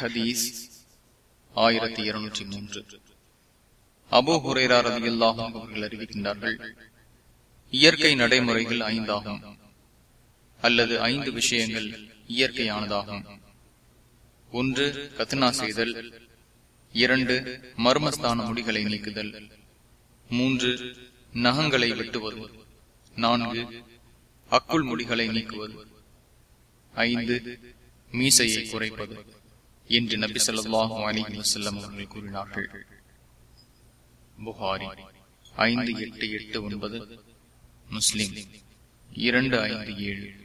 ஹதீஸ் ஆயிரத்தி இருநூற்றி மூன்று. அபோ ஹுரேரார் அதிகல்லாகும் அவர்கள் அறிவிக்கின்றார்கள் இயற்கை நடைமுறைகள் ஐந்தாகும் அல்லது ஐந்து விஷயங்கள் இயற்கையானதாகும். ஒன்று கத்னா செய்தல். இரண்டு மர்மஸ்தான முடிகளை நீக்குதல். மூன்று நகங்களை வெட்டுவது. நான்கு அக்குள் முடிகளை நீக்குவது. ஐந்து மீசையை குறைப்பது. என்று நபி சொல்லாஹு அலிஹி வசல்லம் அவர்கள் கூறினார்கள். புகாரி ஐந்து எட்டு எட்டு ஒன்பது முஸ்லிம் இரண்டு ஐந்து ஏழு.